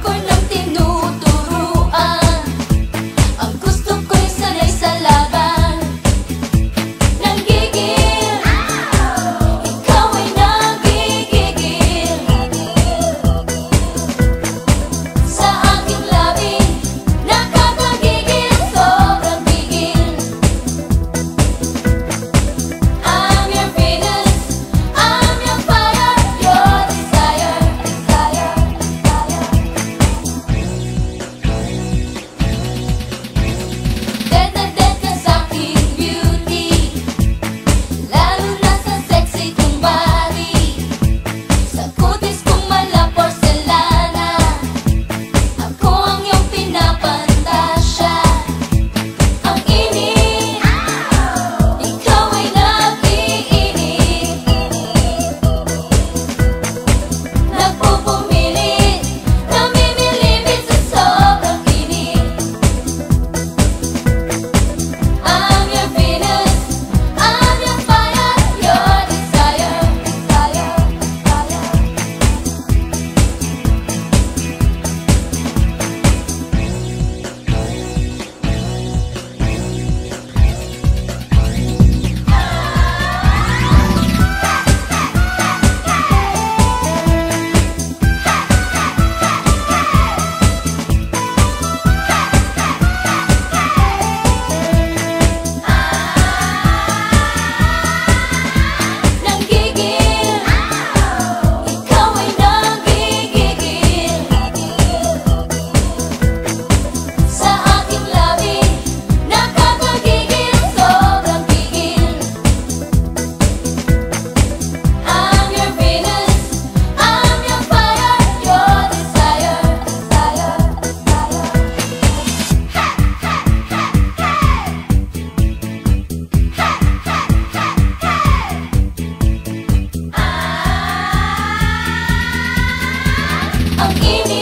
con I'll give you